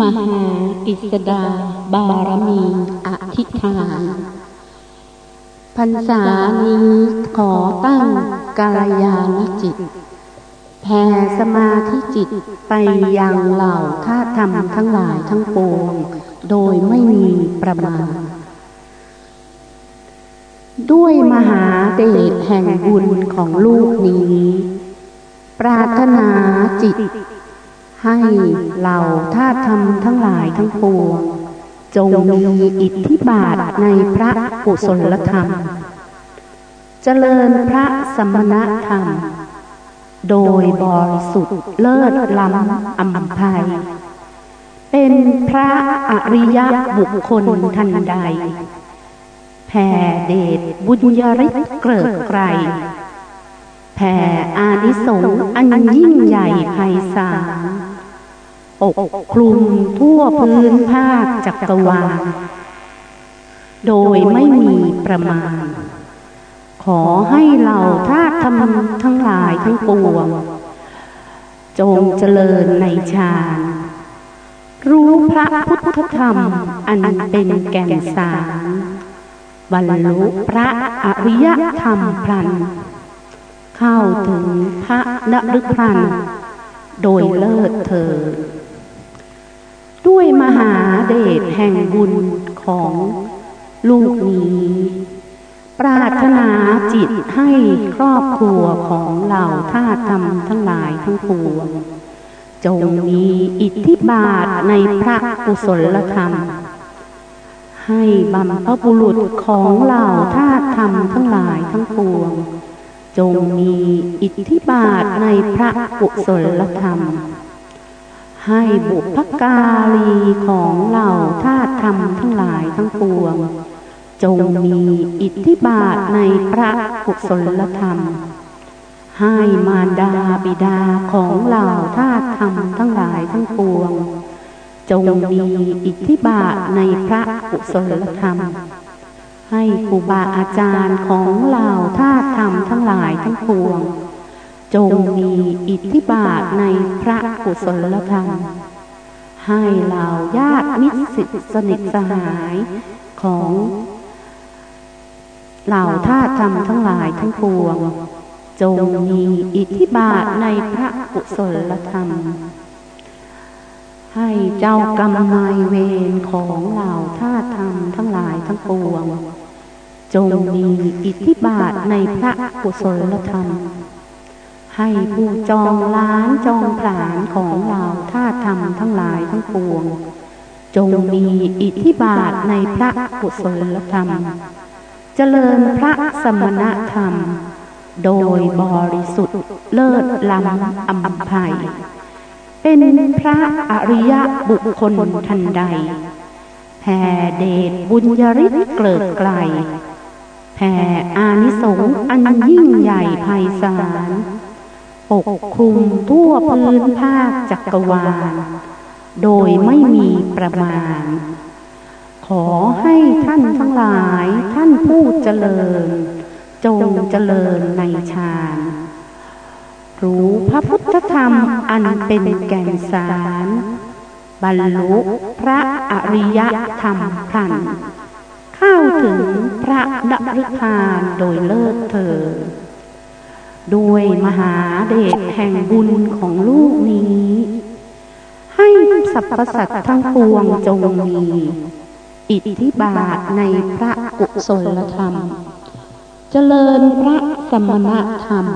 มหากิสดา บารมีอธิษฐานพรรษานี้ขอตั้งกาลยานจิตแผ่สมาธิจิตไปยังเหล่าท่าธรรมทั้งหลายทั้งปวง โดยไม่มีประมาณ ด้วยมหาเดชแห่งบุญของลูกนี้ ปรารถนาจิต ให้เหล่าท่าธรรมทั้งหลายทั้งปวง จงมีอิทธิบาทในพระกุศลธรรม เจริญพระสมณธรรม โดยบริสุทธิ์เลิศล้ำอัมภัย เป็นพระอริยบุคคลทันใดแผ่เดชบุญยริศเกิดไกรแผ่อานิสงส์อันยิ่งใหญ่ไพศาล ปกคลุมทั่วพื้นภาคจักรวาล โดยไม่มีประมาณ ขอให้เหล่าทาธรรมทั้งหลายทั้งปวง จงเจริญในฌานรู้พระพุทธธรรมอันเป็นแก่นสารบรรลุพระอริยธรรมพลัน เข้าถึงพระนฤพลัน โดยเลิศเธอ ด้วยมหาเดชแห่งบุญของลูกนี้ ปรารถนาจิตให้ครอบครัวของเหล่าท่าธรรมทั้งหลายทั้งปวงจงมีอิทธิบาทในพระกุศลธรรม ให้บัมพบุรุษของเหล่าท่าธรรมทั้งหลายทั้งปวง จงมีอิทธิบาทในพระกุศลธรรม ให้บุพการีของเหล่าทาธรรมทั้งหลายทั้งปวง จงมีอิทธิบาทในพระกุศลธรรม ให้มารดาบิดาของเหล่าทาธรรมทั้งหลายทั้งปวง จงมีอิทธิบาทในพระกุศลธรรม ให้ครูบาอาจารย์ของเหล่าทาธรรมทั้งหลายทั้งปวง จงมีอิทธิบาทในพระกุศลธรรม ให้เหล่าญาติมิตรสนิทสหายของเหล่าท่าธรรมทั้งหลายทั้งปวง จงมีอิทธิบาทในพระกุศลธรรม ให้เจ้ากรรมนายเวรของเหล่าท่าธรรมทั้งหลายทั้งปวง จงมีอิทธิบาทในพระกุศลธรรม ให้ผู้จองล้านจองผลานของเราท่าธรรมทั้งหลายทั้งปวง จงมีอิทธิบาทในพระกุศลธรรม เจริญพระสมณธรรม โดยบริสุทธิ์เลิศล้ำอัมภัย เป็นพระอริยบุคคลทันใดแผ่เดชบุญยริศเกิดไกลแผ่อานิสงส์อันยิ่งใหญ่ไพศาล ปกคลุมทั่วพื้นภาคจักรวาล โดยไม่มีประมาณ ขอให้ท่านทั้งหลายท่านผู้เจริญ จงเจริญในฌานรู้พระพุทธธรรมอันเป็นแก่นสาร บรรลุพระอริยธรรมพลัน เข้าถึงพระนฤพานโดยเลิศเธอ ด้วยมหาเดชแห่งบุญของลูกนี้ ให้สรรพสัตว์ทั้งปวงจงมี อิทธิบาทในพระกุศลธรรม เจริญพระสมณธรรม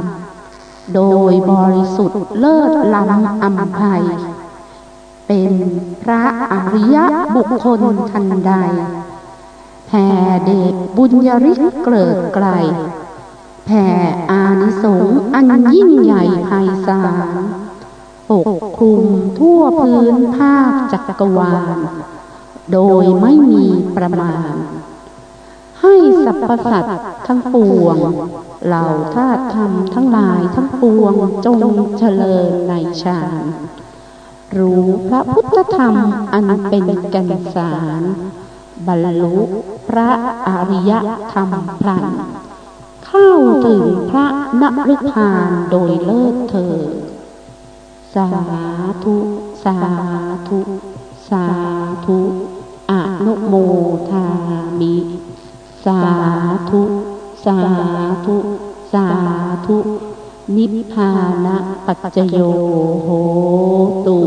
โดยบริสุทธิ์เลิศล้ำอัมภัย เป็นพระอริยบุคคลทันใดแผ่เดชบุญยริศเกิดไกล แผ่อานิสงส์อันยิ่งใหญ่ไพศาลปกคลุมทั่วพื้นภาคจักรวาล โดยไม่มีประมาณ ให้สรรพสัตว์ทั้งปวง เหล่าธาตุธรรมทั้งหลายทั้งปวงจงเจริญในฌานรู้พระพุทธธรรมอันเป็นแก่นสาร บรรลุพระอริยธรรมพลัน เข้าถึงพระนฤพานโดยเลิศเธอ สาธุ สาธุสสาธุอนุโมทามิ สาธุ สาธุ สาธุ นิพพานะปัจจโยโหตุ